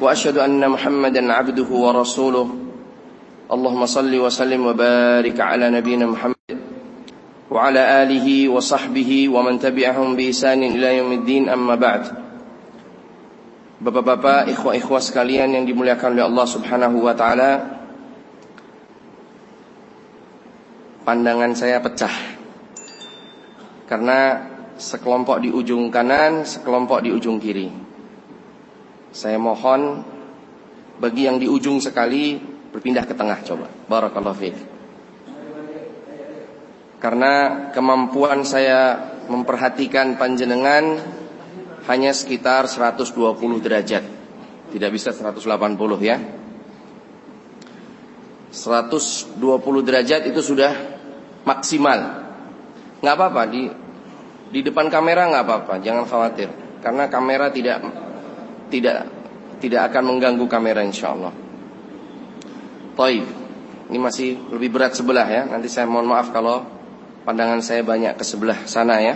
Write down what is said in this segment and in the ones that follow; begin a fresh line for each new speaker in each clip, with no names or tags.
واشهد ان محمدا عبده ورسوله اللهم صل وسلم وبارك على نبينا محمد وعلى اله وصحبه ومن تبعهم باحسان الى يوم الدين اما بعد Bapak-bapak, ikhwah-ikhwah sekalian yang dimuliakan oleh Allah Subhanahu wa taala. Pandangan saya pecah. Karena sekelompok di ujung kanan, sekelompok di ujung kiri. Saya mohon bagi yang di ujung sekali berpindah ke tengah coba. Barakallahu fiik. Karena kemampuan saya memperhatikan panjenengan hanya sekitar 120 derajat. Tidak bisa 180 ya. 120 derajat itu sudah maksimal. Nggak apa-apa di di depan kamera nggak apa-apa, jangan khawatir. Karena kamera tidak tidak tidak akan mengganggu kamera insya Allah. Taib. Ini masih lebih berat sebelah ya. Nanti saya mohon maaf kalau pandangan saya banyak ke sebelah sana ya.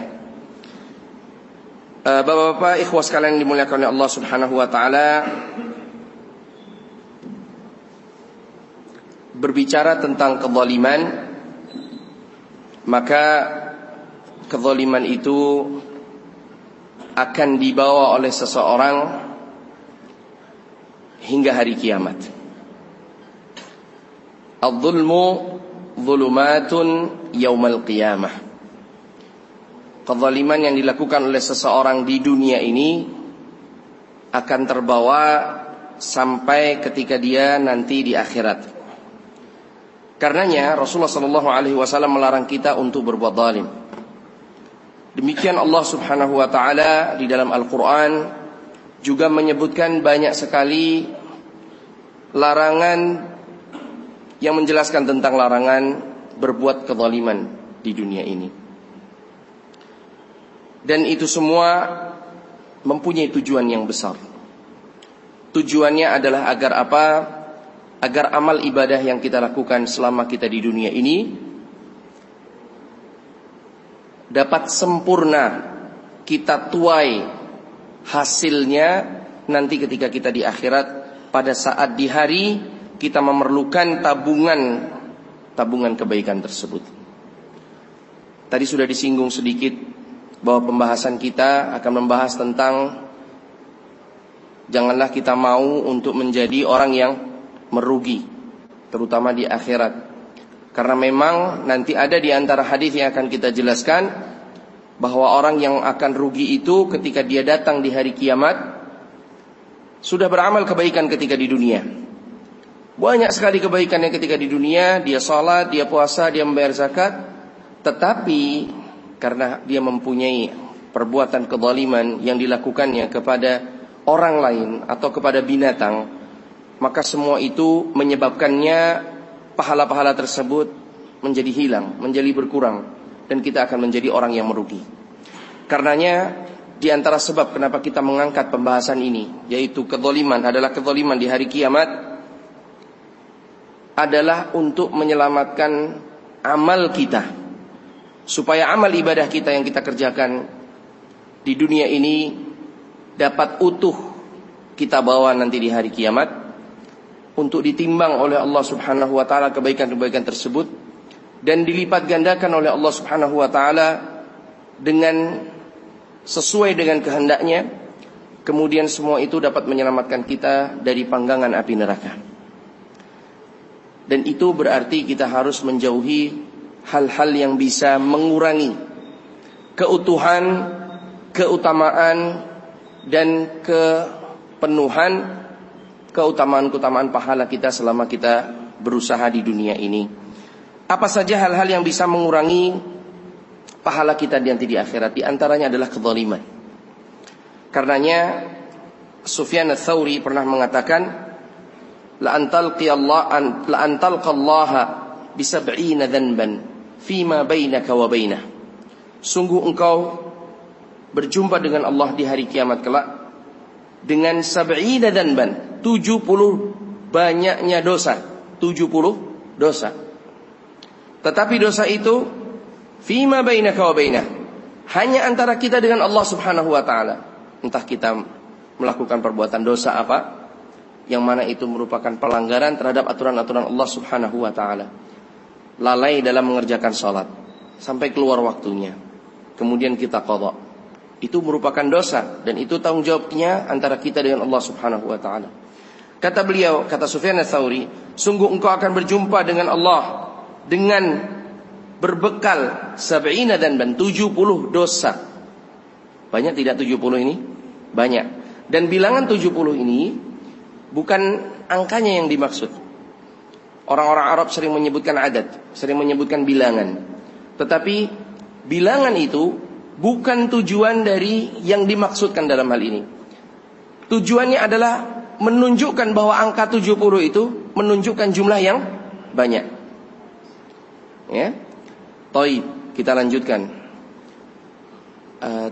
Eh, bapak-bapak, ikhwas sekalian yang dimuliakan oleh Allah Subhanahu wa taala. Berbicara tentang kezaliman, maka kezaliman itu akan dibawa oleh seseorang hingga hari kiamat. Al-zulmu zulumatun yaumal qiyamah. Kezaliman yang dilakukan oleh seseorang di dunia ini akan terbawa sampai ketika dia nanti di akhirat. Karenanya Rasulullah Shallallahu Alaihi Wasallam melarang kita untuk berbuat zalim. Demikian Allah Subhanahu Wa Taala di dalam Al Quran juga menyebutkan banyak sekali larangan yang menjelaskan tentang larangan berbuat kezaliman di dunia ini. Dan itu semua mempunyai tujuan yang besar. Tujuannya adalah agar apa? Agar amal ibadah yang kita lakukan selama kita di dunia ini dapat sempurna kita tuai hasilnya nanti ketika kita di akhirat pada saat di hari kita memerlukan tabungan tabungan kebaikan tersebut. Tadi sudah disinggung sedikit bahwa pembahasan kita akan membahas tentang janganlah kita mau untuk menjadi orang yang merugi terutama di akhirat. Karena memang nanti ada di antara hadis yang akan kita jelaskan bahwa orang yang akan rugi itu ketika dia datang di hari kiamat sudah beramal kebaikan ketika di dunia. Banyak sekali kebaikan yang ketika di dunia dia sholat, dia puasa, dia membayar zakat, tetapi karena dia mempunyai perbuatan kezaliman yang dilakukannya kepada orang lain atau kepada binatang, maka semua itu menyebabkannya pahala-pahala tersebut menjadi hilang, menjadi berkurang dan kita akan menjadi orang yang merugi. Karenanya di antara sebab kenapa kita mengangkat pembahasan ini yaitu kezaliman adalah kezaliman di hari kiamat adalah untuk menyelamatkan amal kita supaya amal ibadah kita yang kita kerjakan di dunia ini dapat utuh kita bawa nanti di hari kiamat untuk ditimbang oleh Allah Subhanahu wa taala kebaikan-kebaikan tersebut dan dilipat gandakan oleh Allah Subhanahu wa taala dengan sesuai dengan kehendaknya kemudian semua itu dapat menyelamatkan kita dari panggangan api neraka. Dan itu berarti kita harus menjauhi hal-hal yang bisa mengurangi keutuhan keutamaan dan kepenuhan keutamaan-keutamaan pahala kita selama kita berusaha di dunia ini apa saja hal-hal yang bisa mengurangi pahala kita nanti di akhirat? Di antaranya adalah kezaliman. Karenanya Sufyan ats-Tsauri pernah mengatakan la antalqi Allah an, la antalqa Allah bi fima bainaka wa bainah. Sungguh engkau berjumpa dengan Allah di hari kiamat kelak dengan sab'ina dhanban, 70 banyaknya dosa, 70 dosa. Tetapi dosa itu fima bainaka wa bainah. Hanya antara kita dengan Allah Subhanahu wa taala. Entah kita melakukan perbuatan dosa apa, yang mana itu merupakan pelanggaran terhadap aturan-aturan Allah Subhanahu wa taala. Lalai dalam mengerjakan salat sampai keluar waktunya. Kemudian kita qada. Itu merupakan dosa dan itu tanggung jawabnya antara kita dengan Allah Subhanahu wa taala. Kata beliau, kata Sufyan ats-Tsauri, sungguh engkau akan berjumpa dengan Allah dengan berbekal sab'ina dan ban 70 dosa. Banyak tidak 70 ini? Banyak. Dan bilangan 70 ini bukan angkanya yang dimaksud. Orang-orang Arab sering menyebutkan adat, sering menyebutkan bilangan. Tetapi bilangan itu bukan tujuan dari yang dimaksudkan dalam hal ini. Tujuannya adalah menunjukkan bahwa angka 70 itu menunjukkan jumlah yang banyak. Ya. Toib, kita lanjutkan. Uh,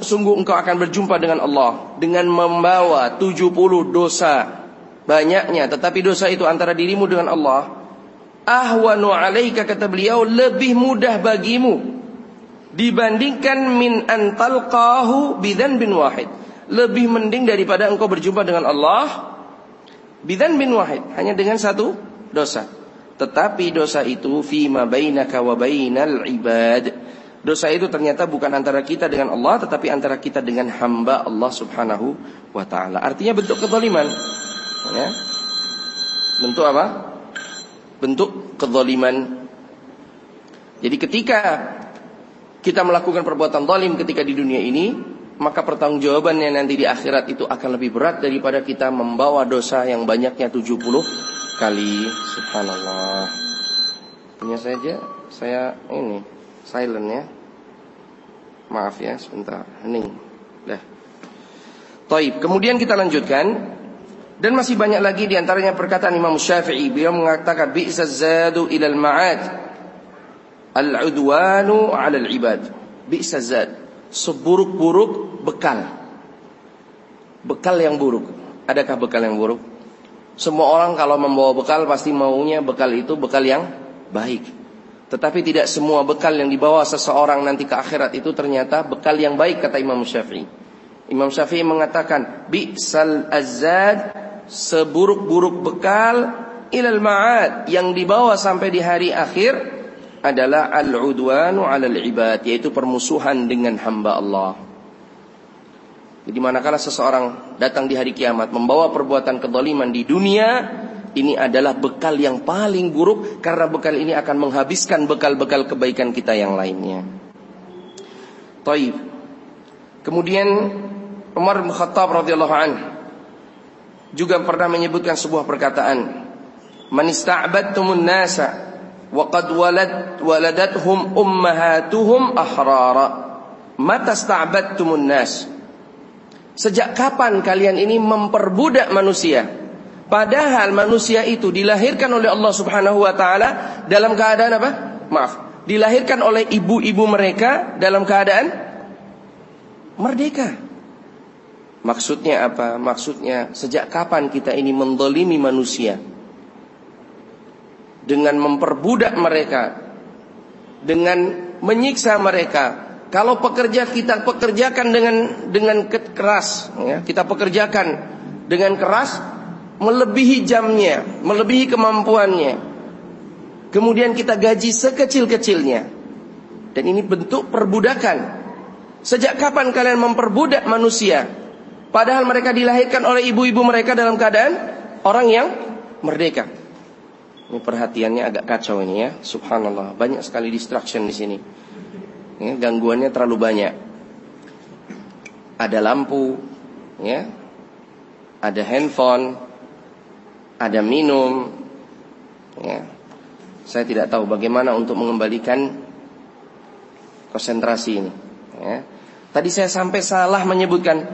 sungguh engkau akan berjumpa dengan Allah dengan membawa 70 dosa banyaknya tetapi dosa itu antara dirimu dengan Allah ahwanu alaika kata beliau lebih mudah bagimu dibandingkan min antalqahu bidan bin wahid lebih mending daripada engkau berjumpa dengan Allah bidan bin wahid hanya dengan satu dosa. Tetapi dosa itu fima bainaka wa bainal ibad. Dosa itu ternyata bukan antara kita dengan Allah tetapi antara kita dengan hamba Allah Subhanahu wa taala. Artinya bentuk kezaliman. Ya. Bentuk apa? Bentuk kezaliman. Jadi ketika kita melakukan perbuatan zalim ketika di dunia ini, maka pertanggungjawabannya nanti di akhirat itu akan lebih berat daripada kita membawa dosa yang banyaknya 70 kali. Subhanallah. Punya saja saya ini silent ya. Maaf ya sebentar. Hening. Dah. Taib. Kemudian kita lanjutkan dan masih banyak lagi di antaranya perkataan Imam Syafi'i. Beliau mengatakan bi'sa zadu ilal ma'ad al-udwanu al-ibad. Bi'sa zad seburuk-buruk bekal. Bekal yang buruk. Adakah bekal yang buruk? Semua orang kalau membawa bekal pasti maunya bekal itu bekal yang baik. Tetapi tidak semua bekal yang dibawa seseorang nanti ke akhirat itu ternyata bekal yang baik kata Imam Syafi'i. Imam Syafi'i mengatakan bi'sal azad seburuk-buruk bekal ilal ma'ad yang dibawa sampai di hari akhir adalah al-udwanu 'alal ibad yaitu permusuhan dengan hamba Allah. Jadi manakala seseorang datang di hari kiamat membawa perbuatan kedoliman di dunia, ini adalah bekal yang paling buruk karena bekal ini akan menghabiskan bekal-bekal kebaikan kita yang lainnya. Taib. Kemudian Umar bin Khattab radhiyallahu an juga pernah menyebutkan sebuah perkataan, "Man ista'badtumun nasa wa qad walad waladathum ummahatuhum ahrara." Mata ista'badtumun nas? Sejak kapan kalian ini memperbudak manusia? Padahal manusia itu dilahirkan oleh Allah Subhanahu wa taala dalam keadaan apa? Maaf, dilahirkan oleh ibu-ibu mereka dalam keadaan merdeka. Maksudnya apa? Maksudnya sejak kapan kita ini mendolimi manusia? dengan memperbudak mereka, dengan menyiksa mereka. Kalau pekerja kita pekerjakan dengan dengan keras, ya, kita pekerjakan dengan keras, melebihi jamnya, melebihi kemampuannya. Kemudian kita gaji sekecil-kecilnya. Dan ini bentuk perbudakan. Sejak kapan kalian memperbudak manusia? Padahal mereka dilahirkan oleh ibu-ibu mereka dalam keadaan orang yang merdeka. Ini perhatiannya agak kacau ini ya. Subhanallah, banyak sekali distraction di sini. Ya, gangguannya terlalu banyak. Ada lampu, ya. Ada handphone, ada minum. Ya. Saya tidak tahu bagaimana untuk mengembalikan konsentrasi ini. Ya. Tadi saya sampai salah menyebutkan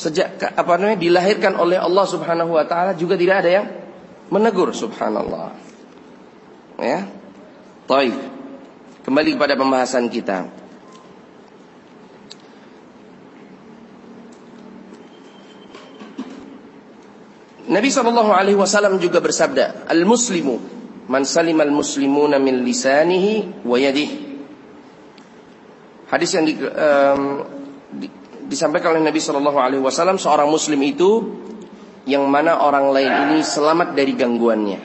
sejak apa namanya dilahirkan oleh Allah Subhanahu wa taala juga tidak ada yang menegur subhanallah. Ya. Taib. Kembali kepada pembahasan kita. Nabi sallallahu alaihi wasallam juga bersabda, "Al-muslimu man salima al-muslimuna min lisanihi wa yadihi." Hadis yang di, um, di, disampaikan oleh Nabi sallallahu alaihi wasallam seorang muslim itu yang mana orang lain ini selamat dari gangguannya.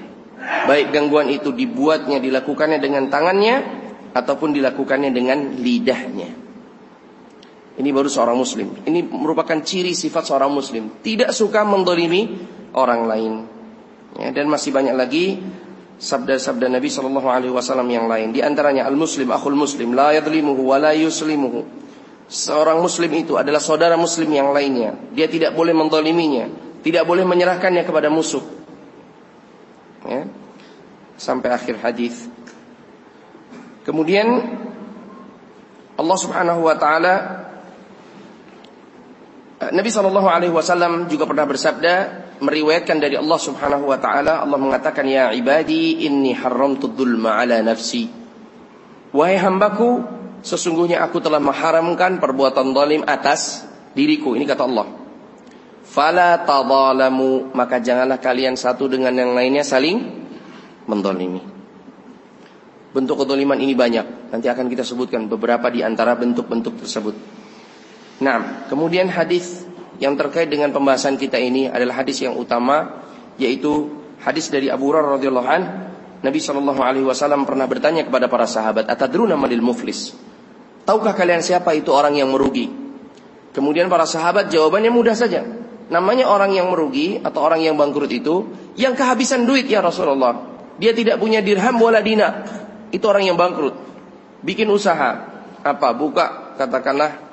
Baik gangguan itu dibuatnya, dilakukannya dengan tangannya ataupun dilakukannya dengan lidahnya. Ini baru seorang muslim. Ini merupakan ciri sifat seorang muslim. Tidak suka mendolimi orang lain. Ya, dan masih banyak lagi sabda-sabda Nabi Shallallahu Alaihi Wasallam yang lain. Di antaranya al Muslim, akhul Muslim, la yadlimuhu wa la yuslimuhu. Seorang Muslim itu adalah saudara Muslim yang lainnya. Dia tidak boleh mendoliminya, tidak boleh menyerahkannya kepada musuh. Ya. Sampai akhir hadis. Kemudian Allah Subhanahu wa taala Nabi Shallallahu alaihi wasallam juga pernah bersabda meriwayatkan dari Allah Subhanahu wa taala Allah mengatakan ya ibadi inni haramtu dzulma ala nafsi. Wahai hambaku sesungguhnya aku telah mengharamkan perbuatan zalim atas diriku. Ini kata Allah. Fala tadzalamu maka janganlah kalian satu dengan yang lainnya saling mendolimi. Bentuk kedoliman ini banyak. Nanti akan kita sebutkan beberapa di antara bentuk-bentuk tersebut. Nah kemudian hadis yang terkait dengan pembahasan kita ini adalah hadis yang utama yaitu hadis dari Abu Hurairah radhiyallahu an Nabi Shallallahu alaihi wasallam pernah bertanya kepada para sahabat atadruna manil muflis Tahukah kalian siapa itu orang yang merugi Kemudian para sahabat jawabannya mudah saja Namanya orang yang merugi atau orang yang bangkrut itu yang kehabisan duit ya Rasulullah. Dia tidak punya dirham wala dina. Itu orang yang bangkrut. Bikin usaha apa? Buka katakanlah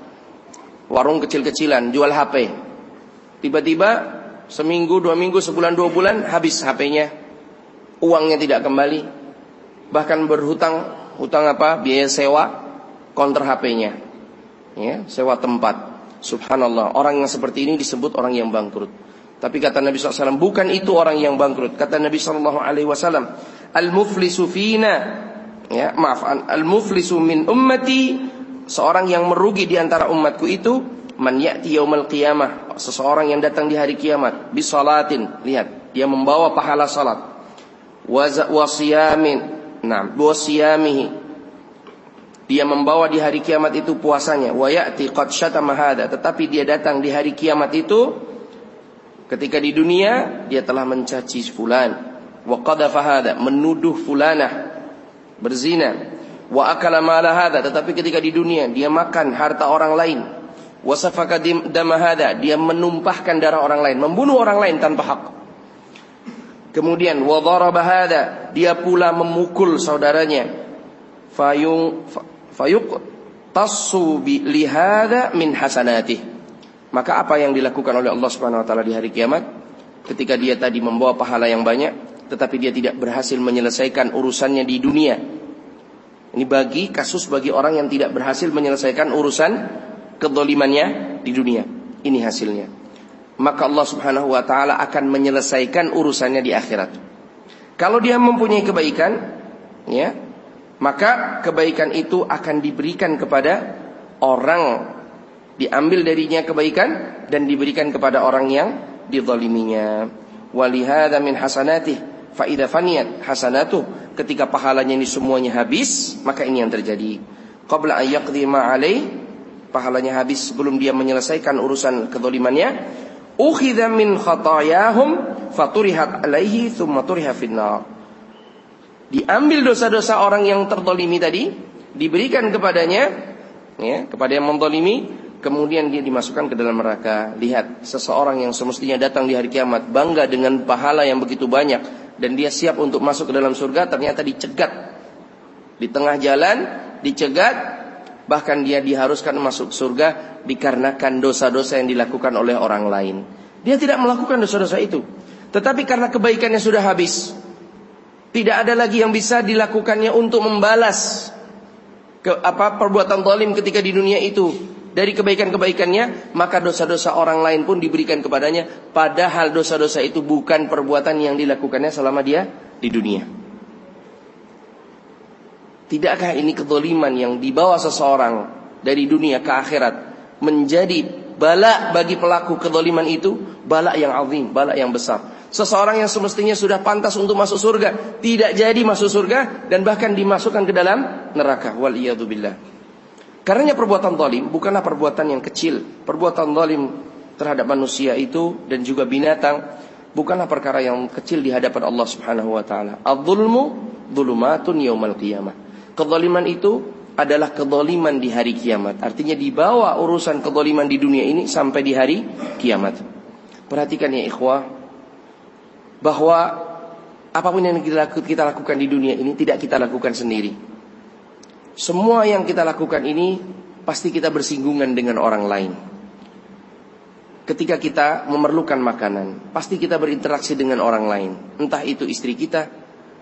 warung kecil-kecilan, jual HP. Tiba-tiba seminggu, dua minggu, sebulan, dua bulan habis HP-nya. Uangnya tidak kembali. Bahkan berhutang, hutang apa? Biaya sewa, konter HP-nya. Ya, sewa tempat. Subhanallah, orang yang seperti ini disebut orang yang bangkrut. Tapi kata Nabi SAW, bukan itu orang yang bangkrut. Kata Nabi SAW, Al-muflisu fina, ya, maaf, al-muflisu min ummati seorang yang merugi di antara umatku itu man ya'ti yaumal qiyamah, seseorang yang datang di hari kiamat bisalatin, lihat, dia membawa pahala salat. Wa siyamin, nah, wasiyamihi. Dia membawa di hari kiamat itu puasanya. Wa ya'ti qad syatama tetapi dia datang di hari kiamat itu ketika di dunia dia telah mencaci fulan, wa hada, menuduh fulanah berzina wa akala mala hada tetapi ketika di dunia dia makan harta orang lain. Wa safaka dama hada dia menumpahkan darah orang lain membunuh orang lain tanpa hak. Kemudian wa daraba hada dia pula memukul saudaranya. Fayung fayuq tasu bi lihada min hasanatih. Maka apa yang dilakukan oleh Allah Subhanahu wa taala di hari kiamat? Ketika dia tadi membawa pahala yang banyak tetapi dia tidak berhasil menyelesaikan urusannya di dunia ini bagi kasus bagi orang yang tidak berhasil menyelesaikan urusan kedolimannya di dunia. Ini hasilnya. Maka Allah subhanahu wa ta'ala akan menyelesaikan urusannya di akhirat. Kalau dia mempunyai kebaikan, ya, maka kebaikan itu akan diberikan kepada orang diambil darinya kebaikan dan diberikan kepada orang yang dizaliminya. Walihada min hasanatih Faidah faniyat hasanatu ketika pahalanya ini semuanya habis, maka ini yang terjadi. Qabla ayyaqdi ma'alai pahalanya habis sebelum dia menyelesaikan urusan kedolimannya, ukhidha min khatayahum faturihat alaihi thumma turiha finnar. Diambil dosa-dosa orang yang terdolimi tadi, diberikan kepadanya, ya, kepada yang mendolimi, kemudian dia dimasukkan ke dalam neraka. Lihat, seseorang yang semestinya datang di hari kiamat bangga dengan pahala yang begitu banyak, dan dia siap untuk masuk ke dalam surga ternyata dicegat. Di tengah jalan dicegat bahkan dia diharuskan masuk surga dikarenakan dosa-dosa yang dilakukan oleh orang lain. Dia tidak melakukan dosa-dosa itu. Tetapi karena kebaikannya sudah habis tidak ada lagi yang bisa dilakukannya untuk membalas ke apa perbuatan zalim ketika di dunia itu dari kebaikan-kebaikannya, maka dosa-dosa orang lain pun diberikan kepadanya, padahal dosa-dosa itu bukan perbuatan yang dilakukannya selama dia di dunia. Tidakkah ini kedoliman yang dibawa seseorang dari dunia ke akhirat menjadi bala bagi pelaku kedoliman itu, bala yang azim, bala yang besar. Seseorang yang semestinya sudah pantas untuk masuk surga, tidak jadi masuk surga dan bahkan dimasukkan ke dalam neraka. Wal billah. Karenanya perbuatan zalim bukanlah perbuatan yang kecil. Perbuatan zalim terhadap manusia itu dan juga binatang bukanlah perkara yang kecil di hadapan Allah Subhanahu wa taala. Adzulmu dzulumatun yaumal qiyamah. Kezaliman itu adalah kezaliman di hari kiamat. Artinya dibawa urusan kezaliman di dunia ini sampai di hari kiamat. Perhatikan ya ikhwah bahwa apa pun yang kita lakukan di dunia ini tidak kita lakukan sendiri. Semua yang kita lakukan ini pasti kita bersinggungan dengan orang lain. Ketika kita memerlukan makanan, pasti kita berinteraksi dengan orang lain. Entah itu istri kita,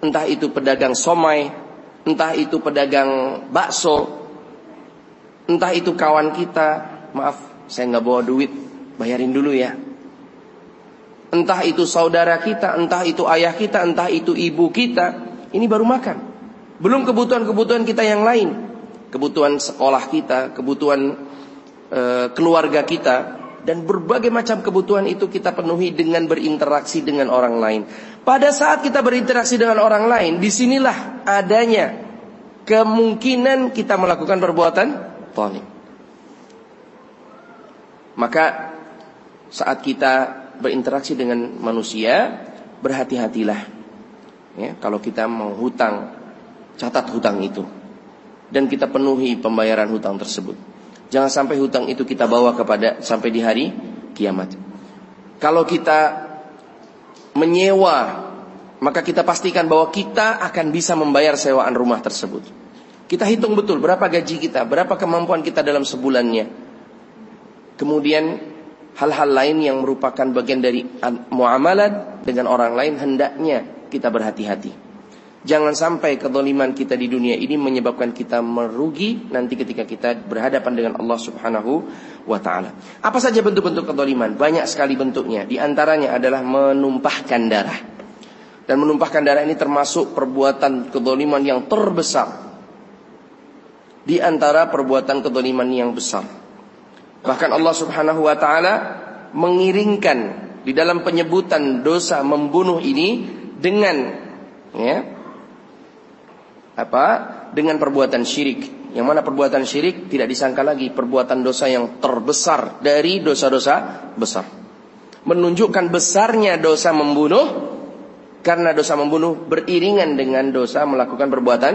entah itu pedagang somai, entah itu pedagang bakso, entah itu kawan kita. Maaf, saya nggak bawa duit, bayarin dulu ya. Entah itu saudara kita, entah itu ayah kita, entah itu ibu kita, ini baru makan. Belum kebutuhan-kebutuhan kita yang lain kebutuhan sekolah kita, kebutuhan e, keluarga kita, dan berbagai macam kebutuhan itu kita penuhi dengan berinteraksi dengan orang lain. Pada saat kita berinteraksi dengan orang lain, di sinilah adanya kemungkinan kita melakukan perbuatan zalim. Maka saat kita berinteraksi dengan manusia, berhati-hatilah. Ya, kalau kita mau hutang, catat hutang itu dan kita penuhi pembayaran hutang tersebut. Jangan sampai hutang itu kita bawa kepada sampai di hari kiamat. Kalau kita menyewa, maka kita pastikan bahwa kita akan bisa membayar sewaan rumah tersebut. Kita hitung betul berapa gaji kita, berapa kemampuan kita dalam sebulannya. Kemudian hal-hal lain yang merupakan bagian dari muamalat dengan orang lain hendaknya kita berhati-hati. Jangan sampai kedoliman kita di dunia ini menyebabkan kita merugi nanti ketika kita berhadapan dengan Allah Subhanahu wa taala. Apa saja bentuk-bentuk kedoliman? Banyak sekali bentuknya. Di antaranya adalah menumpahkan darah. Dan menumpahkan darah ini termasuk perbuatan kedoliman yang terbesar. Di antara perbuatan kedoliman yang besar. Bahkan Allah Subhanahu wa taala mengiringkan di dalam penyebutan dosa membunuh ini dengan ya apa? Dengan perbuatan syirik. Yang mana perbuatan syirik tidak disangka lagi perbuatan dosa yang terbesar dari dosa-dosa besar. Menunjukkan besarnya dosa membunuh karena dosa membunuh beriringan dengan dosa melakukan perbuatan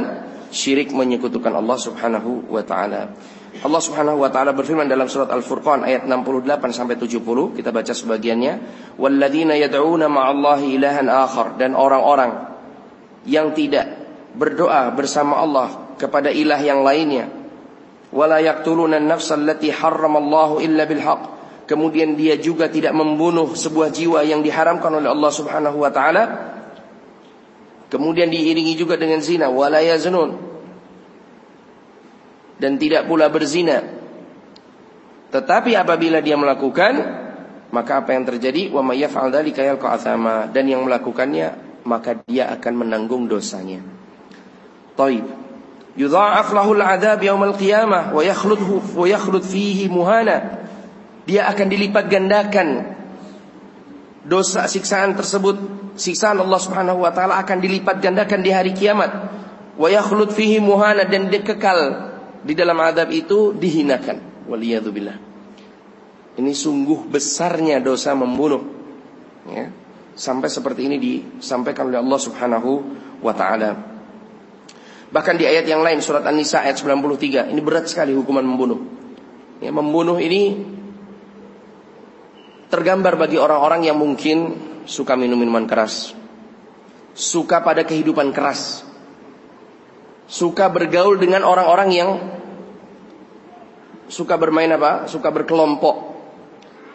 syirik menyekutukan Allah Subhanahu wa taala. Allah Subhanahu wa taala berfirman dalam surat Al-Furqan ayat 68 sampai 70, kita baca sebagiannya, "Walladzina yad'una ma'allahi ilahan akhar" dan orang-orang yang tidak berdoa bersama Allah kepada ilah yang lainnya. Wala yaqtuluna an-nafsa allati illa bil Kemudian dia juga tidak membunuh sebuah jiwa yang diharamkan oleh Allah Subhanahu wa taala. Kemudian diiringi juga dengan zina, wala yaznun. Dan tidak pula berzina. Tetapi apabila dia melakukan, maka apa yang terjadi? Wa may yaf'al dzalika yalqa dan yang melakukannya maka dia akan menanggung dosanya. طيب يضاعف له العذاب يوم qiyamah ويخلده ويخلد فيه مهانا fihi muhana. Dia akan dilipat gandakan dosa siksaan tersebut. Siksaan Allah Subhanahu wa taala akan dilipat gandakan di hari kiamat. Wa yakhlud fihi muhana dan dia kekal di dalam adab itu dihinakan. Waliyadzubillah. Ini sungguh besarnya dosa membunuh. Ya. Sampai seperti ini disampaikan oleh Allah Subhanahu wa taala. Bahkan di ayat yang lain surat An-Nisa ayat 93 ini berat sekali hukuman membunuh. Ya, membunuh ini tergambar bagi orang-orang yang mungkin suka minum minuman keras, suka pada kehidupan keras, suka bergaul dengan orang-orang yang suka bermain apa? Suka berkelompok,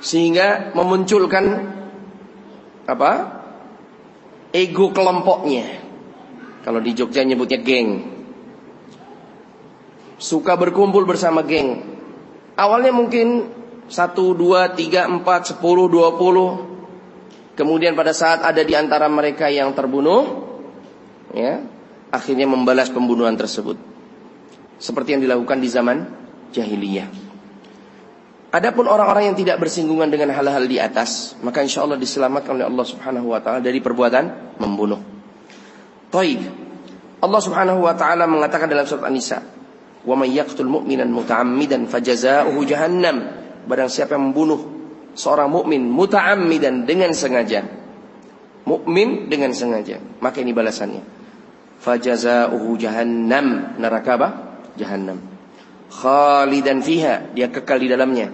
sehingga memunculkan apa? Ego kelompoknya. Kalau di Jogja nyebutnya geng. Suka berkumpul bersama geng. Awalnya mungkin 1, 2, 3, 4, 10, 20. Kemudian pada saat ada di antara mereka yang terbunuh, ya, akhirnya membalas pembunuhan tersebut. Seperti yang dilakukan di zaman jahiliyah. Adapun orang-orang yang tidak bersinggungan dengan hal-hal di atas, maka insya Allah diselamatkan oleh Allah Subhanahu Wa Taala dari perbuatan membunuh. Taib. Allah Subhanahu wa taala mengatakan dalam surat An-Nisa, "Wa may yaqtul mu'minan muta'ammidan fajazaohu jahannam." Barang siapa yang membunuh seorang mukmin muta'ammidan dengan sengaja. Mukmin dengan sengaja, maka ini balasannya. Fajazauhu jahannam, neraka apa? Jahannam. Khalidan fiha, dia kekal di dalamnya.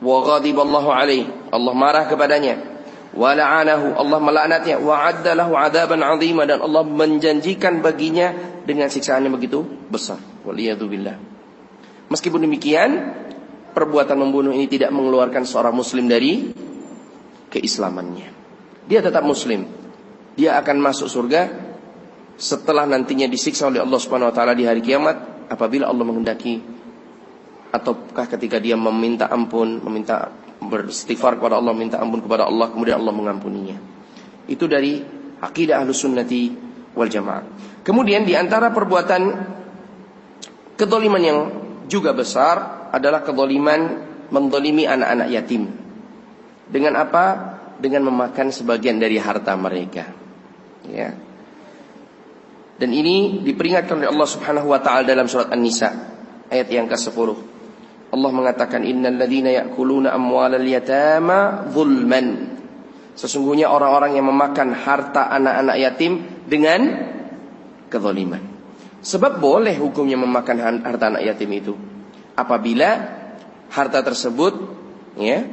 Wa ghadiballahu alaih, Allah marah kepadanya. Wa la'anahu, Allah melaknatnya. Wa addalahu adaban azima dan Allah menjanjikan baginya dengan siksaan yang begitu besar. Waliyadzubillah. Meskipun demikian, perbuatan membunuh ini tidak mengeluarkan seorang muslim dari keislamannya. Dia tetap muslim. Dia akan masuk surga setelah nantinya disiksa oleh Allah Subhanahu wa taala di hari kiamat apabila Allah menghendaki ataukah ketika dia meminta ampun, meminta beristighfar kepada Allah, minta ampun kepada Allah, kemudian Allah mengampuninya. Itu dari akidah Ahlus Sunnati wal Jamaah. Kemudian di antara perbuatan kedoliman yang juga besar adalah kedoliman mendolimi anak-anak yatim. Dengan apa? Dengan memakan sebagian dari harta mereka. Ya. Dan ini diperingatkan oleh Allah Subhanahu wa taala dalam surat An-Nisa ayat yang ke-10. Allah mengatakan innal ladzina ya'kuluna amwalal yatama zulman. Sesungguhnya orang-orang yang memakan harta anak-anak yatim dengan kezaliman. Sebab boleh hukumnya memakan harta anak yatim itu apabila harta tersebut ya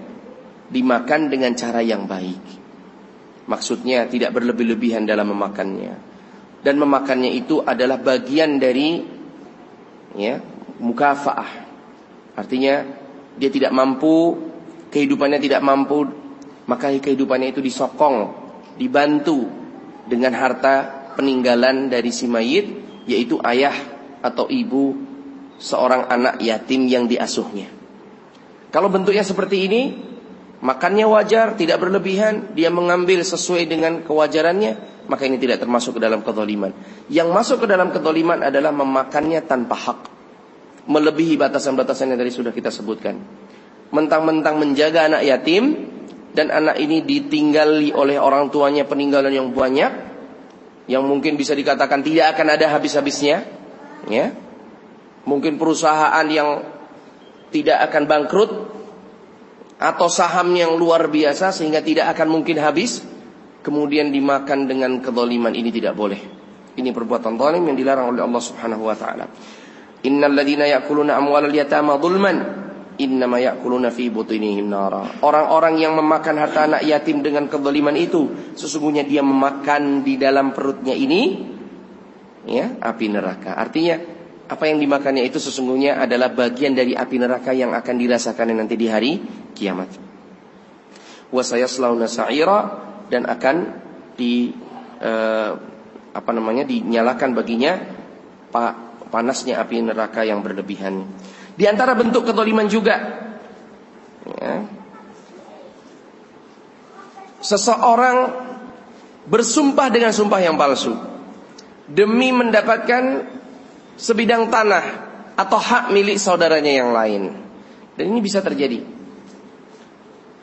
dimakan dengan cara yang baik. Maksudnya tidak berlebih-lebihan dalam memakannya. Dan memakannya itu adalah bagian dari ya mukafaah. Artinya dia tidak mampu, kehidupannya tidak mampu, maka kehidupannya itu disokong, dibantu dengan harta peninggalan dari si mayit yaitu ayah atau ibu seorang anak yatim yang diasuhnya. Kalau bentuknya seperti ini, makannya wajar, tidak berlebihan, dia mengambil sesuai dengan kewajarannya, maka ini tidak termasuk ke dalam kezaliman. Yang masuk ke dalam kezaliman adalah memakannya tanpa hak. Melebihi batasan-batasan yang tadi sudah kita sebutkan. Mentang-mentang menjaga anak yatim dan anak ini ditinggali oleh orang tuanya peninggalan yang banyak yang mungkin bisa dikatakan tidak akan ada habis-habisnya, ya. Mungkin perusahaan yang tidak akan bangkrut atau saham yang luar biasa sehingga tidak akan mungkin habis kemudian dimakan dengan kedoliman ini tidak boleh. Ini perbuatan zalim yang dilarang oleh Allah Subhanahu wa taala innal ladzina ya'kuluna amwalal yatama zulman innama ya'kuluna fi butunihim nara orang-orang yang memakan harta anak yatim dengan kedoliman itu sesungguhnya dia memakan di dalam perutnya ini ya api neraka artinya apa yang dimakannya itu sesungguhnya adalah bagian dari api neraka yang akan dirasakan nanti di hari kiamat. Wasayaslauna sa'ira dan akan di eh, apa namanya dinyalakan baginya panasnya api neraka yang berlebihan. Di antara bentuk kedoliman juga ya, seseorang bersumpah dengan sumpah yang palsu demi mendapatkan sebidang tanah atau hak milik saudaranya yang lain. Dan ini bisa terjadi.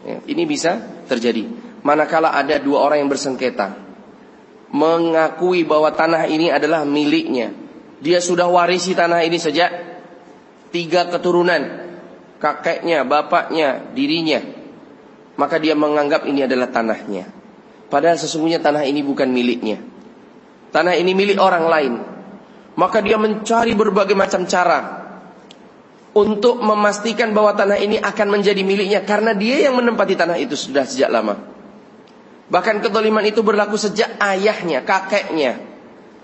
Ya, ini bisa terjadi. Manakala ada dua orang yang bersengketa, mengakui bahwa tanah ini adalah miliknya. Dia sudah warisi tanah ini sejak tiga keturunan, kakeknya, bapaknya, dirinya. Maka dia menganggap ini adalah tanahnya. Padahal sesungguhnya tanah ini bukan miliknya. Tanah ini milik orang lain. Maka dia mencari berbagai macam cara untuk memastikan bahwa tanah ini akan menjadi miliknya karena dia yang menempati tanah itu sudah sejak lama. Bahkan kedoliman itu berlaku sejak ayahnya, kakeknya.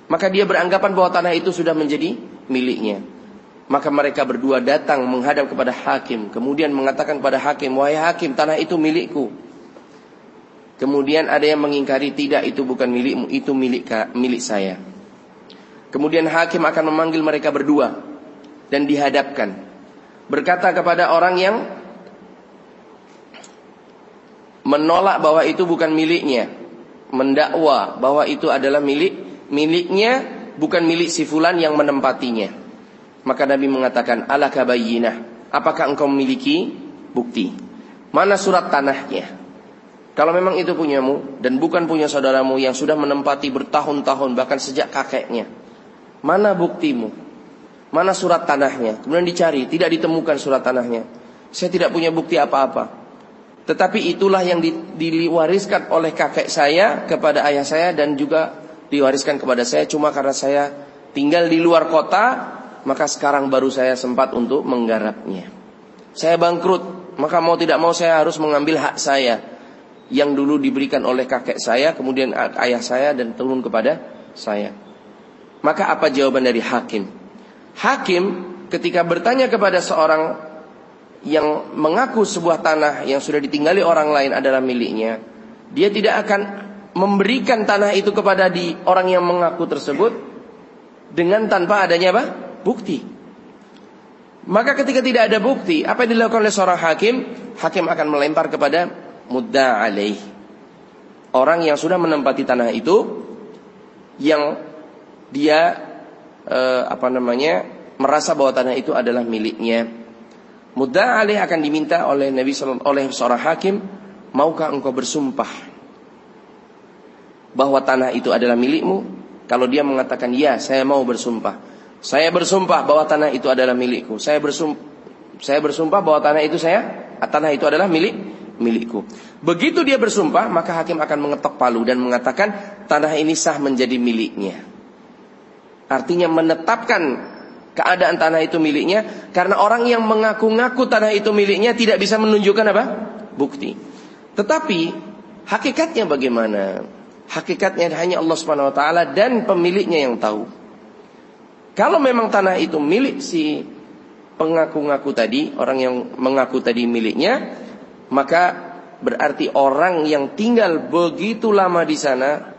Maka dia beranggapan bahwa tanah itu sudah menjadi miliknya. Maka mereka berdua datang menghadap kepada hakim. Kemudian mengatakan kepada hakim, Wahai hakim, tanah itu milikku. Kemudian ada yang mengingkari, tidak itu bukan milikmu, itu milik milik saya. Kemudian hakim akan memanggil mereka berdua dan dihadapkan. Berkata kepada orang yang menolak bahwa itu bukan miliknya, mendakwa bahwa itu adalah milik miliknya bukan milik si fulan yang menempatinya. Maka Nabi mengatakan, "Ala kabayyinah, apakah engkau memiliki bukti? Mana surat tanahnya?" Kalau memang itu punyamu dan bukan punya saudaramu yang sudah menempati bertahun-tahun bahkan sejak kakeknya, Mana buktimu? Mana surat tanahnya? Kemudian dicari, tidak ditemukan surat tanahnya. Saya tidak punya bukti apa-apa. Tetapi itulah yang diwariskan oleh kakek saya kepada ayah saya dan juga diwariskan kepada saya cuma karena saya tinggal di luar kota, maka sekarang baru saya sempat untuk menggarapnya. Saya bangkrut, maka mau tidak mau saya harus mengambil hak saya yang dulu diberikan oleh kakek saya, kemudian ayah saya dan turun kepada saya. Maka apa jawaban dari hakim? Hakim ketika bertanya kepada seorang yang mengaku sebuah tanah yang sudah ditinggali orang lain adalah miliknya, dia tidak akan memberikan tanah itu kepada di orang yang mengaku tersebut dengan tanpa adanya apa? bukti. Maka ketika tidak ada bukti, apa yang dilakukan oleh seorang hakim? Hakim akan melempar kepada mudda alaih. Orang yang sudah menempati tanah itu yang dia eh, apa namanya? merasa bahwa tanah itu adalah miliknya Mudah alih akan diminta oleh Nabi oleh seorang hakim, maukah engkau bersumpah bahwa tanah itu adalah milikmu? Kalau dia mengatakan ya, saya mau bersumpah. Saya bersumpah bahwa tanah itu adalah milikku. Saya bersumpah, saya bersumpah bahwa tanah itu saya tanah itu adalah milik milikku. Begitu dia bersumpah, maka hakim akan mengetok palu dan mengatakan tanah ini sah menjadi miliknya. Artinya menetapkan keadaan tanah itu miliknya karena orang yang mengaku-ngaku tanah itu miliknya tidak bisa menunjukkan apa? bukti. Tetapi hakikatnya bagaimana? Hakikatnya hanya Allah Subhanahu wa taala dan pemiliknya yang tahu. Kalau memang tanah itu milik si pengaku-ngaku tadi, orang yang mengaku tadi miliknya, maka berarti orang yang tinggal begitu lama di sana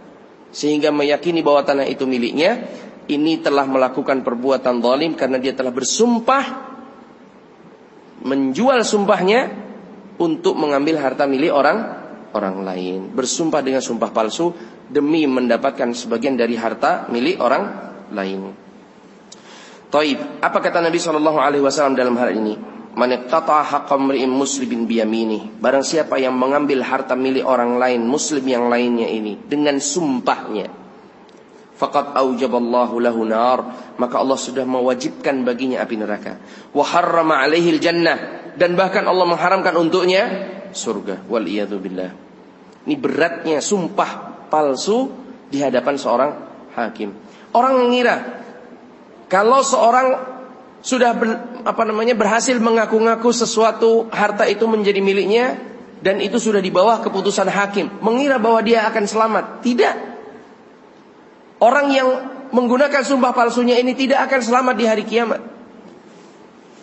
sehingga meyakini bahwa tanah itu miliknya, ini telah melakukan perbuatan zalim karena dia telah bersumpah menjual sumpahnya untuk mengambil harta milik orang orang lain. Bersumpah dengan sumpah palsu demi mendapatkan sebagian dari harta milik orang lain. Taib, apa kata Nabi Shallallahu alaihi wasallam dalam hal ini? Man iqtata'a muslimin biyamini. Barang siapa yang mengambil harta milik orang lain, muslim yang lainnya ini dengan sumpahnya faqad aujaballahu lahu nar maka Allah sudah mewajibkan baginya api neraka wa harrama alaihi jannah dan bahkan Allah mengharamkan untuknya surga wal billah ini beratnya sumpah palsu di hadapan seorang hakim. Orang mengira kalau seorang sudah ber, apa namanya berhasil mengaku-ngaku sesuatu harta itu menjadi miliknya dan itu sudah di bawah keputusan hakim. Mengira bahwa dia akan selamat. Tidak. Orang yang menggunakan sumpah palsunya ini tidak akan selamat di hari kiamat.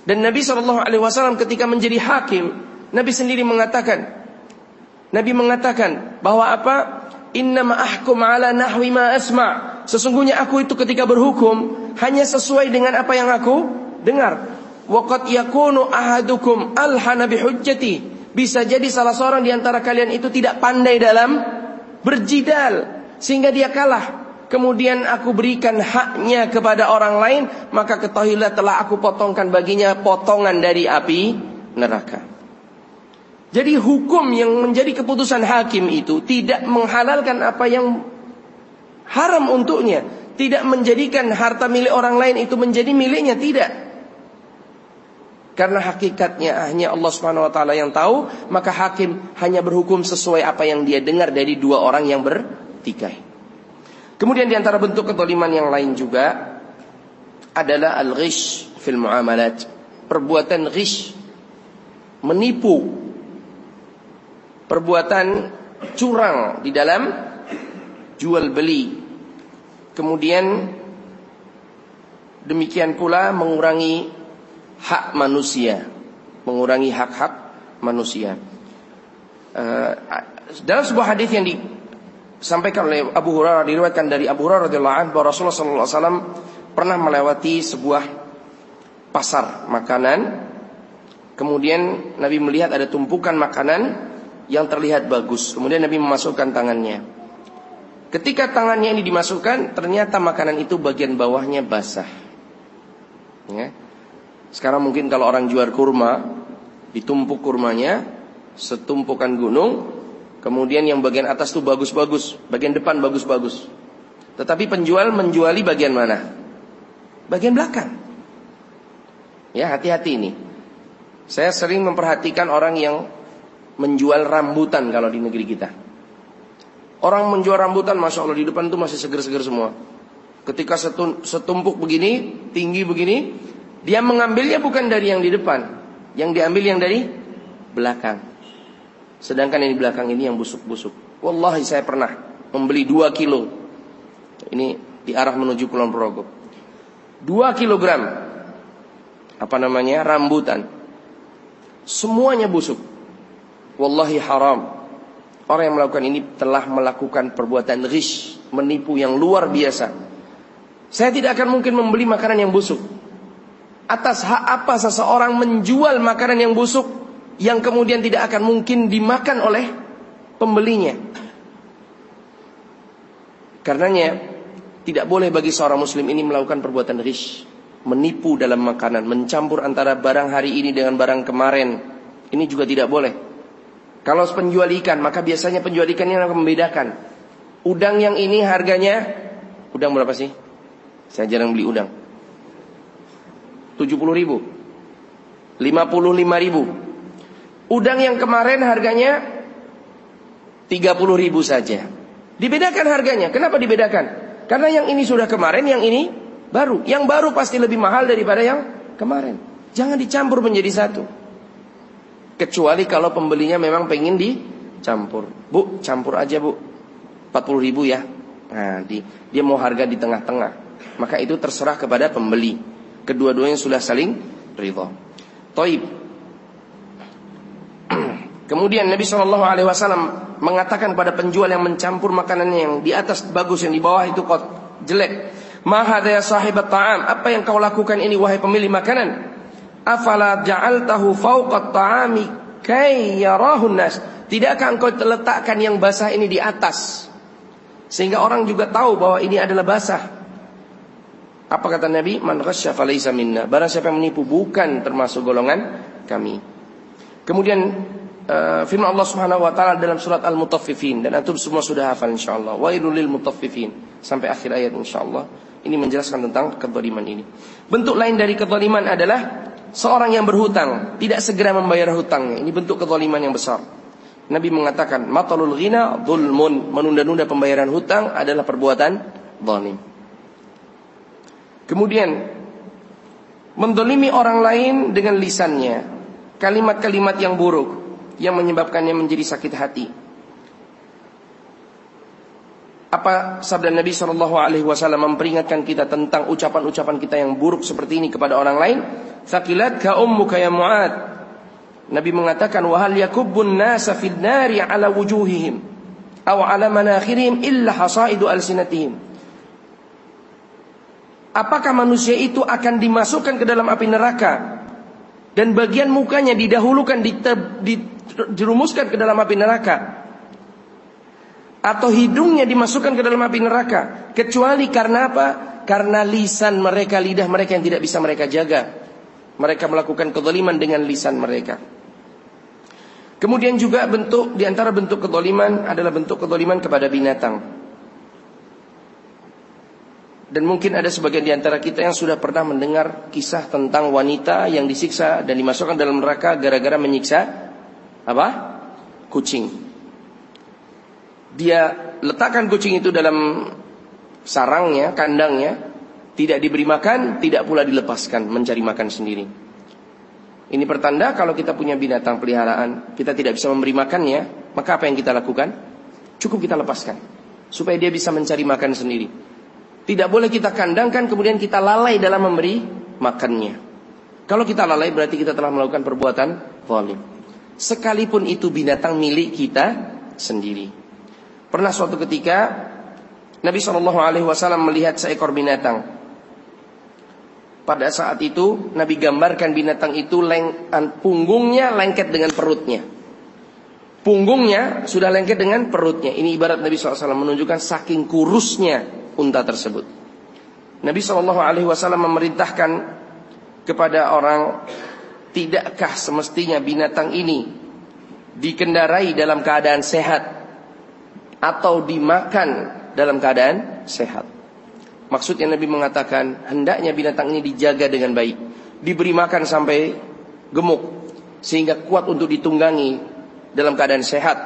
Dan Nabi Shallallahu Alaihi Wasallam ketika menjadi hakim, Nabi sendiri mengatakan, Nabi mengatakan bahwa apa? Inna ahkum ala nahwi ma asma. Sesungguhnya aku itu ketika berhukum hanya sesuai dengan apa yang aku dengar. Waqad yakunu ahadukum alhana bihujjati. Bisa jadi salah seorang di antara kalian itu tidak pandai dalam berjidal sehingga dia kalah kemudian aku berikan haknya kepada orang lain, maka ketahuilah telah aku potongkan baginya potongan dari api neraka. Jadi hukum yang menjadi keputusan hakim itu tidak menghalalkan apa yang haram untuknya, tidak menjadikan harta milik orang lain itu menjadi miliknya, tidak. Karena hakikatnya hanya Allah Subhanahu wa taala yang tahu, maka hakim hanya berhukum sesuai apa yang dia dengar dari dua orang yang bertikai. Kemudian di antara bentuk ketoliman yang lain juga adalah al-ghish fil muamalat. Perbuatan ghish menipu. Perbuatan curang di dalam jual beli. Kemudian demikian pula mengurangi hak manusia, mengurangi hak-hak manusia. Uh, dalam sebuah hadis yang di disampaikan oleh Abu Hurairah diriwayatkan dari Abu Hurairah radhiyallahu anhu bahwa Rasulullah sallallahu alaihi wasallam pernah melewati sebuah pasar makanan kemudian Nabi melihat ada tumpukan makanan yang terlihat bagus kemudian Nabi memasukkan tangannya ketika tangannya ini dimasukkan ternyata makanan itu bagian bawahnya basah ya sekarang mungkin kalau orang jual kurma ditumpuk kurmanya setumpukan gunung Kemudian yang bagian atas itu bagus-bagus, bagian depan bagus-bagus. Tetapi penjual menjuali bagian mana? Bagian belakang. Ya, hati-hati ini. Saya sering memperhatikan orang yang menjual rambutan kalau di negeri kita. Orang menjual rambutan, masya Allah di depan itu masih seger-seger semua. Ketika setumpuk begini, tinggi begini, dia mengambilnya bukan dari yang di depan, yang diambil yang dari belakang. Sedangkan di belakang ini yang busuk-busuk. Wallahi saya pernah membeli 2 kilo. Ini di arah menuju Kulon Progo. 2 kilogram apa namanya rambutan. Semuanya busuk. Wallahi haram. Orang yang melakukan ini telah melakukan perbuatan rish, menipu yang luar biasa. Saya tidak akan mungkin membeli makanan yang busuk. Atas hak apa seseorang menjual makanan yang busuk yang kemudian tidak akan mungkin dimakan oleh pembelinya? Karenanya tidak boleh bagi seorang muslim ini melakukan perbuatan rish, menipu dalam makanan, mencampur antara barang hari ini dengan barang kemarin. Ini juga tidak boleh. Kalau penjual ikan, maka biasanya penjual ikan ini akan membedakan. Udang yang ini harganya, udang berapa sih? Saya jarang beli udang. 70 ribu. 55 ribu. Udang yang kemarin harganya 30 ribu saja. Dibedakan harganya. Kenapa dibedakan? Karena yang ini sudah kemarin, yang ini baru. Yang baru pasti lebih mahal daripada yang kemarin. Jangan dicampur menjadi satu. Kecuali kalau pembelinya memang pengen dicampur. Bu, campur aja bu. 40 ribu ya. Nah, di, dia mau harga di tengah-tengah. Maka itu terserah kepada pembeli. Kedua-duanya sudah saling ridho. Toib. Kemudian Nabi Wasallam mengatakan pada penjual yang mencampur makanan yang di atas bagus yang di bawah itu kok jelek. Mahadaya sahibat ta'am. Apa yang kau lakukan ini wahai pemilik makanan? Afala ja'altahu fawqa ta'ami kay yarahun nas. Tidakkah engkau letakkan yang basah ini di atas? Sehingga orang juga tahu bahwa ini adalah basah. Apa kata Nabi? Man ghasya falaysa minna. Barang siapa yang menipu bukan termasuk golongan kami. Kemudian uh, firman Allah Subhanahu wa taala dalam surat Al-Mutaffifin dan antum semua sudah hafal insyaallah. Wailul lil mutaffifin sampai akhir ayat insyaallah. Ini menjelaskan tentang kezaliman ini. Bentuk lain dari kezaliman adalah Seorang yang berhutang tidak segera membayar hutangnya. Ini bentuk kezaliman yang besar. Nabi mengatakan, "Matalul ghina dzulmun." Menunda-nunda pembayaran hutang adalah perbuatan zalim. Kemudian mendolimi orang lain dengan lisannya, kalimat-kalimat yang buruk yang menyebabkannya menjadi sakit hati. Apa sabda Nabi Shallallahu Alaihi Wasallam memperingatkan kita tentang ucapan-ucapan kita yang buruk seperti ini kepada orang lain? Sakilat ka ummuka ya. Nabi mengatakan wahal yakubbun nasa nari ala wujuhihim aw ala manakhirihim illa hasaidu alsinatihim. Apakah manusia itu akan dimasukkan ke dalam api neraka dan bagian mukanya didahulukan dijerumuskan ke dalam api neraka atau hidungnya dimasukkan ke dalam api neraka kecuali karena apa? Karena lisan mereka, lidah mereka yang tidak bisa mereka jaga. Mereka melakukan kezaliman dengan lisan mereka. Kemudian juga bentuk di antara bentuk kezaliman adalah bentuk kezaliman kepada binatang. Dan mungkin ada sebagian di antara kita yang sudah pernah mendengar kisah tentang wanita yang disiksa dan dimasukkan dalam neraka gara-gara menyiksa apa? Kucing dia letakkan kucing itu dalam sarangnya, kandangnya, tidak diberi makan, tidak pula dilepaskan mencari makan sendiri. Ini pertanda kalau kita punya binatang peliharaan, kita tidak bisa memberi makannya, maka apa yang kita lakukan? Cukup kita lepaskan supaya dia bisa mencari makan sendiri. Tidak boleh kita kandangkan kemudian kita lalai dalam memberi makannya. Kalau kita lalai berarti kita telah melakukan perbuatan zalim. Sekalipun itu binatang milik kita sendiri. Pernah suatu ketika Nabi Shallallahu Alaihi Wasallam melihat seekor binatang. Pada saat itu Nabi gambarkan binatang itu leng, punggungnya lengket dengan perutnya. Punggungnya sudah lengket dengan perutnya. Ini ibarat Nabi SAW menunjukkan saking kurusnya unta tersebut. Nabi Shallallahu Alaihi Wasallam memerintahkan kepada orang, tidakkah semestinya binatang ini dikendarai dalam keadaan sehat atau dimakan dalam keadaan sehat. Maksudnya Nabi mengatakan hendaknya binatang ini dijaga dengan baik, diberi makan sampai gemuk sehingga kuat untuk ditunggangi dalam keadaan sehat.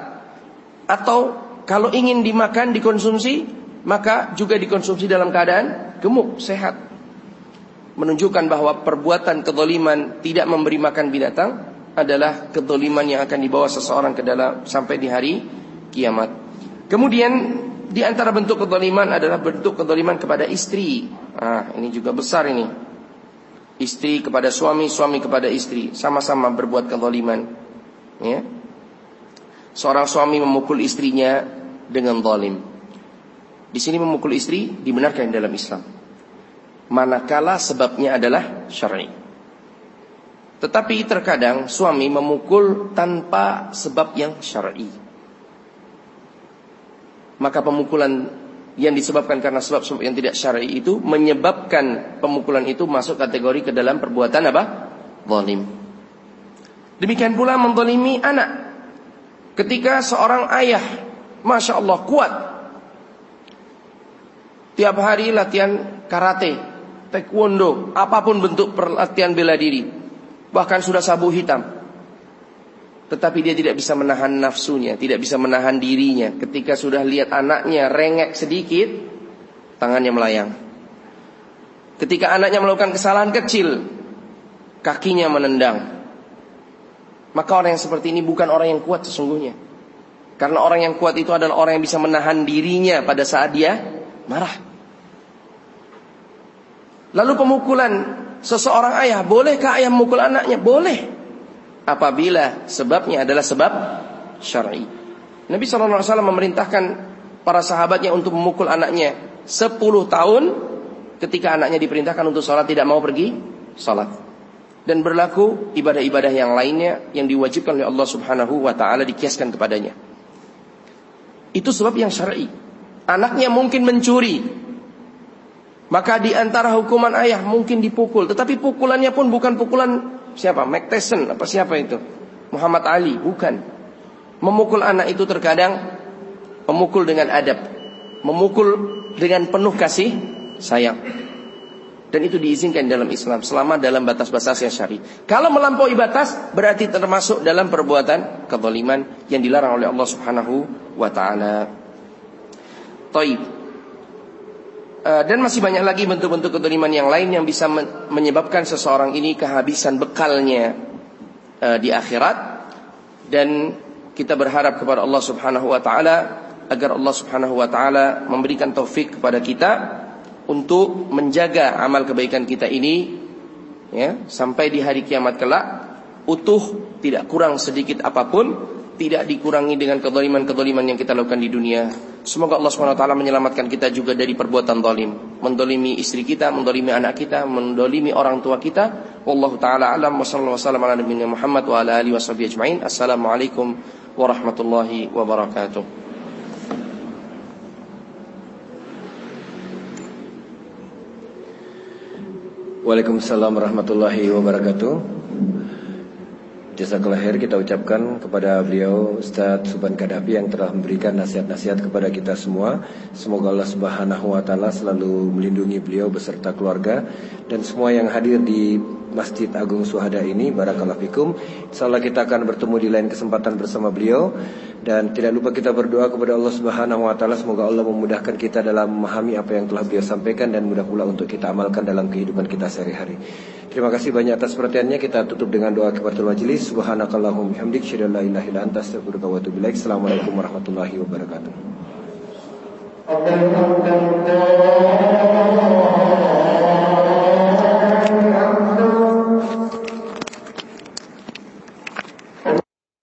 Atau kalau ingin dimakan, dikonsumsi, maka juga dikonsumsi dalam keadaan gemuk, sehat. Menunjukkan bahwa perbuatan kezaliman tidak memberi makan binatang adalah kezaliman yang akan dibawa seseorang ke dalam sampai di hari kiamat. Kemudian di antara bentuk kezaliman adalah bentuk kezaliman kepada istri. Ah, ini juga besar ini. Istri kepada suami, suami kepada istri, sama-sama berbuat kezaliman. Ya. Seorang suami memukul istrinya dengan zalim. Di sini memukul istri dibenarkan dalam Islam. Manakala sebabnya adalah syar'i. Tetapi terkadang suami memukul tanpa sebab yang syar'i. Maka pemukulan yang disebabkan karena sebab-sebab yang tidak syar'i itu menyebabkan pemukulan itu masuk kategori ke dalam perbuatan apa? Zalim. Demikian pula mendolimi anak. Ketika seorang ayah, masya Allah kuat, tiap hari latihan karate, taekwondo, apa pun bentuk pelatihan bela diri, bahkan sudah sabu hitam, tetapi dia tidak bisa menahan nafsunya, tidak bisa menahan dirinya. Ketika sudah lihat anaknya rengek sedikit, tangannya melayang. Ketika anaknya melakukan kesalahan kecil, kakinya menendang. Maka orang yang seperti ini bukan orang yang kuat sesungguhnya. Karena orang yang kuat itu adalah orang yang bisa menahan dirinya pada saat dia marah. Lalu pemukulan seseorang ayah, bolehkah ayah memukul anaknya? Boleh. Apabila sebabnya adalah sebab syar'i. Nabi SAW memerintahkan para sahabatnya untuk memukul anaknya 10 tahun ketika anaknya diperintahkan untuk sholat tidak mau pergi sholat dan berlaku ibadah-ibadah yang lainnya yang diwajibkan oleh Allah Subhanahu wa taala dikiaskan kepadanya. Itu sebab yang syar'i. Anaknya mungkin mencuri. Maka di antara hukuman ayah mungkin dipukul, tetapi pukulannya pun bukan pukulan siapa? Mike Tyson apa siapa itu? Muhammad Ali, bukan. Memukul anak itu terkadang memukul dengan adab, memukul dengan penuh kasih sayang. Dan itu diizinkan dalam Islam selama dalam batas-batas yang syari. Kalau melampaui batas berarti termasuk dalam perbuatan kezaliman yang dilarang oleh Allah Subhanahu wa taala. Taib. Eh, dan masih banyak lagi bentuk-bentuk kezaliman yang lain yang bisa menyebabkan seseorang ini kehabisan bekalnya eh, di akhirat. Dan kita berharap kepada Allah Subhanahu wa taala agar Allah Subhanahu wa taala memberikan taufik kepada kita untuk menjaga amal kebaikan kita ini ya sampai di hari kiamat kelak. Utuh tidak kurang sedikit apa pun tidak dikurangi dengan kedoliman-kedoliman yang kita lakukan di dunia. Semoga Allah SWT menyelamatkan kita juga dari perbuatan dolim. Mendolimi istri kita, mendolimi anak kita, mendolimi orang tua kita. Wallahu ta'ala alam wa sallallahu ala nabiyina Muhammad wa ala alihi wa ajma'in. Assalamualaikum warahmatullahi wabarakatuh.
Waalaikumsalam warahmatullahi wabarakatuh. Jasa kelahiran kita ucapkan kepada beliau Ustadz Suban Kadapi yang telah memberikan nasihat-nasihat kepada kita semua. Semoga Allah Subhanahu wa taala selalu melindungi beliau beserta keluarga dan semua yang hadir di Masjid Agung Suhada ini. Barakallahu fikum. Insyaallah kita akan bertemu di lain kesempatan bersama beliau. Dan tidak lupa kita berdoa kepada Allah Subhanahu wa taala semoga Allah memudahkan kita dalam memahami apa yang telah beliau sampaikan dan mudah pula untuk kita amalkan dalam kehidupan kita sehari-hari. Terima kasih banyak atas perhatiannya. Kita tutup dengan doa kifaratul majelis subhanakallahumma bihamdik syada la ilaha illa anta astaghfiruka wa atubu ilaik. Assalamualaikum warahmatullahi wabarakatuh. Allahu akbar.